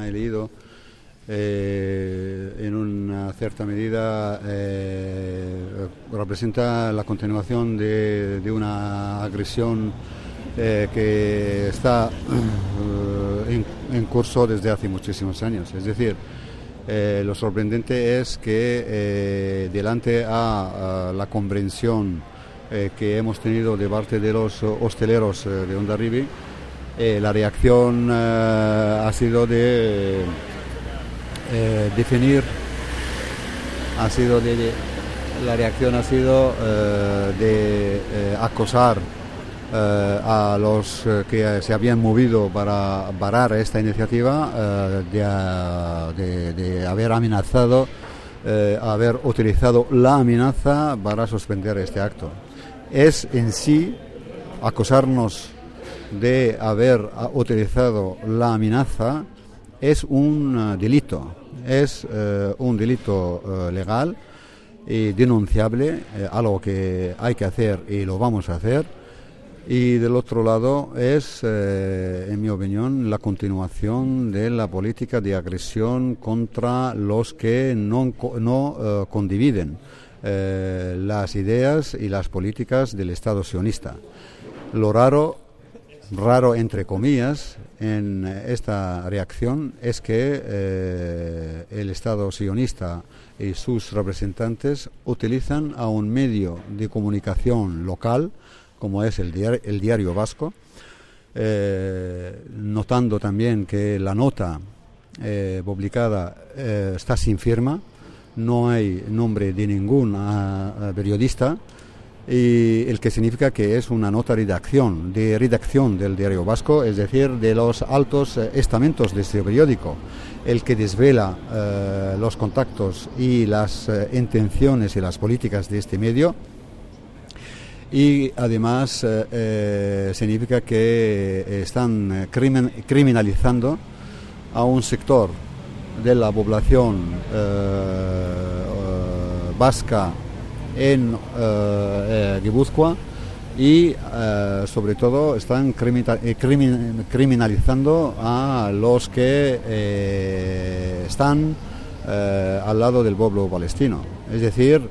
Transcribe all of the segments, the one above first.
he leído, eh, en una cierta medida eh, representa la continuación de, una agresión eh, que está en, curso desde hace muchísimos años. Es decir, lo sorprendente es que delante a, la comprensión que hemos tenido de parte de los hosteleros de Ondarribi, la reacción ha sido de eh, definir ha sido de, la reacción ha sido eh, de eh, acosar a los que se habían movido para parar esta iniciativa de, haber amenazado haber utilizado la amenaza para suspender este acto. Es en sí acosarnos de haber utilizado la amenaza es un delito es eh, un delito eh, legal y denunciable, eh, algo que hay que hacer y lo vamos a hacer. Y del otro lado es, en mi opinión, la continuación de la política de agresión contra los que no, no condividen las ideas y las políticas del Estado sionista. Lo raro raro, entre comillas, en esta reacción es que eh, el Estado sionista y sus representantes utilizan a un medio de comunicación local, como es el diario, el diario vasco, eh, notando también que la nota eh, publicada está sin firma, no hay nombre de ningún ah, periodista, y el que significa que es una nota redacción, de redacción del diario vasco, es decir, de los altos eh, estamentos de este periódico, el que desvela eh, los contactos y las eh, intenciones y las políticas de este medio. Y además significa que están criminalizando a un sector de la población vasca en eh, eh y eh, sobre todo están eh, criminalizando a los que están al lado del pueblo palestino. Es decir,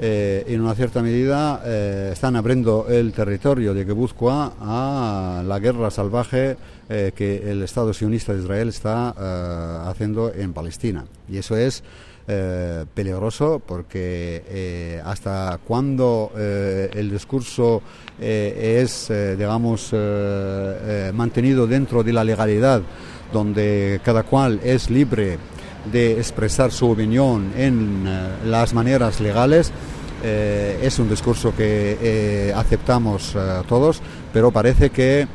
en una cierta medida están abriendo el territorio de Guipúzcoa a la guerra salvaje que el Estado sionista de Israel está haciendo en Palestina. Y eso es eh, peligroso porque eh, hasta cuando eh, el discurso es, digamos, mantenido dentro de la legalidad, donde cada cual es libre de expresar su opinión en las maneras legales, es un discurso que aceptamos todos, pero parece que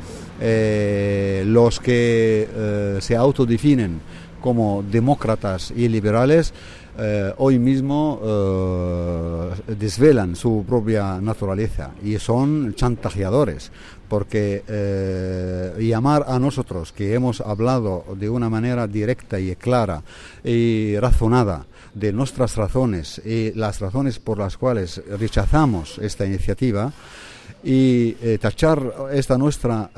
los que se autodefinen como demócratas y liberales eh, hoy mismo eh, desvelan su propia naturaleza y son chantajeadores porque eh, llamar a nosotros que hemos hablado de una manera directa y clara y razonada de nuestras razones y las razones por las cuales rechazamos esta iniciativa y tachar esta nuestra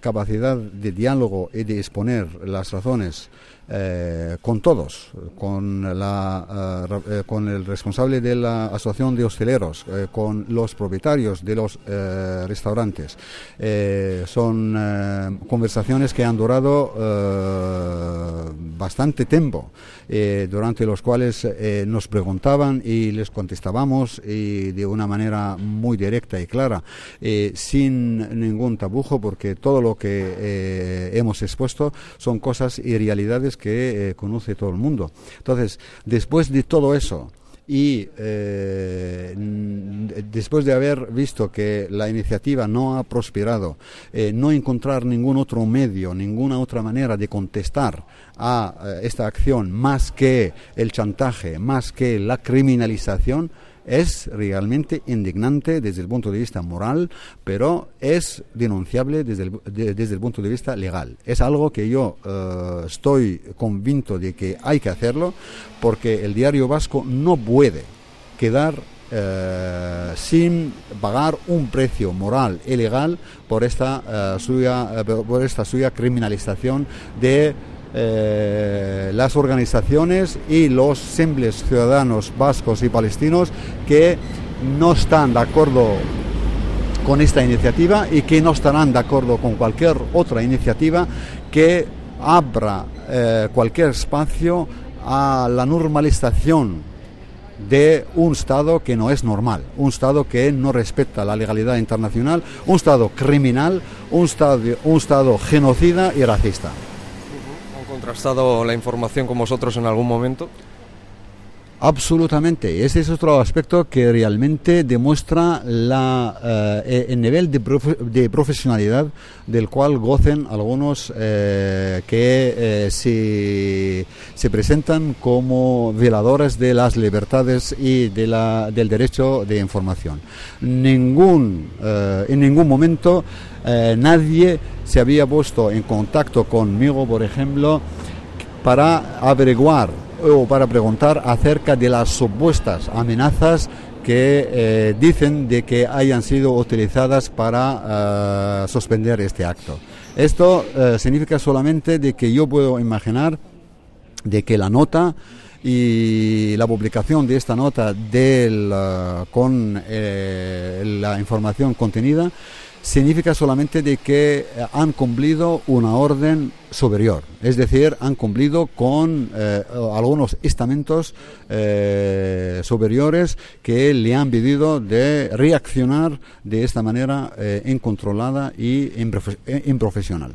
capacidad de diálogo y de exponer las razones eh, con todos, con, la, eh, eh, con el responsable de la asociación de hosteleros, con los propietarios de los restaurantes. son conversaciones que han durado bastante tiempo, durante los cuales nos preguntaban y les contestábamos y de una manera muy directa y clara, sin ningún tabujo, porque todo lo que hemos expuesto son cosas y realidades que eh, conoce todo el mundo. Entonces, después de todo eso, y eh, después de haber visto que la iniciativa no ha prosperado, eh, no encontrar ningún otro medio, ninguna otra manera de contestar a esta acción más que el chantaje, más que la criminalización, es realmente indignante desde el punto de vista moral, pero es denunciable desde el, desde el punto de vista legal. Es algo que yo eh, estoy convinto de que hay que hacerlo porque el diario vasco no puede quedar eh, sin pagar un precio moral y legal por esta, eh, suya, por esta suya criminalización de eh, las organizaciones y los simples ciudadanos vascos y palestinos que no están de acuerdo con esta iniciativa y que no estarán de acuerdo con cualquier otra iniciativa que abra eh, cualquier espacio a la normalización de un Estado que no es normal, un Estado que no respeta la legalidad internacional, un Estado criminal, un Estado, un estado genocida y racista. ¿Han contrastado la información con vosotros en algún momento? Absolutamente. Ese es otro aspecto que realmente demuestra la, eh, el nivel de, de, profesionalidad del cual gocen algunos eh, que eh, se, se, presentan como violadores de las libertades y de la, del derecho de información. Ningún, en ningún momento nadie se había puesto en contacto conmigo, por ejemplo, para averiguar o para preguntar acerca de las supuestas amenazas que eh, dicen de que hayan sido utilizadas para uh, suspender este acto. Esto uh, significa solamente de que yo puedo imaginar de que la nota y la publicación de esta nota uh, con eh, la información contenida significa solamente de que eh, han cumplido una orden superior, es decir, han cumplido con eh, algunos estamentos eh, superiores que le han pedido de reaccionar de esta manera eh, incontrolada y improfesional.